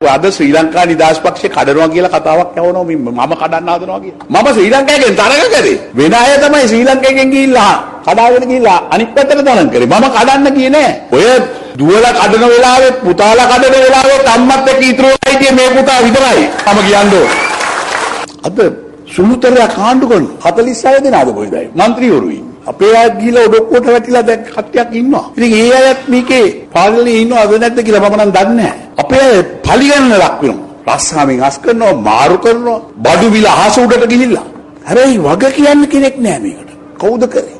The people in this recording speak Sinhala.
අද ශ්‍රී ලංකා නිදහස් පක්ෂය කඩනවා කියලා කතාවක් යවනවා මේ මම කඩන්න හදනවා කියලා. මම ශ්‍රී ලංකාවෙන් තරඟ කරේ. වෙන අය තමයි ශ්‍රී ලංකාවෙන් ගිහිල්ලා කඩාගෙන ගිහිල්ලා අනිත් පැත්තට තරඟ කරේ. මම කඩන්න ගියේ නෑ. ඔය දුවලා කඩන වෙලාවේ පුතාලා කඩන වෙලාවේ අම්මත් එක්ක ඉතුරු වෙයිදී මේ පුතා විතරයි. මම කියන්නේ. අද සුළුතරයක් ආණ්ඩු කරන 46 දෙනාද කොහෙදයි? മന്ത്രിවරුයි. අපේ අය ගිහිලා ඔඩොක්කුවට වැටිලා දැන් කට්ටියක් ඉන්නවා. ඉතින් ඒ අයත් මේකේ පාගලේ ඉන්නවද නැද්ද කියලා මම නම් දන්නේ නැහැ. අපේ අය පලිගන්න ලක් වෙනවා. රස්සාවෙන් අස් කරනවා, මාරු කරනවා, බඩු විල අහස උඩට ගිහිල්ලා. හැබැයි වග කියන්න කෙනෙක් නැහැ මේකට. කවුද කරේ?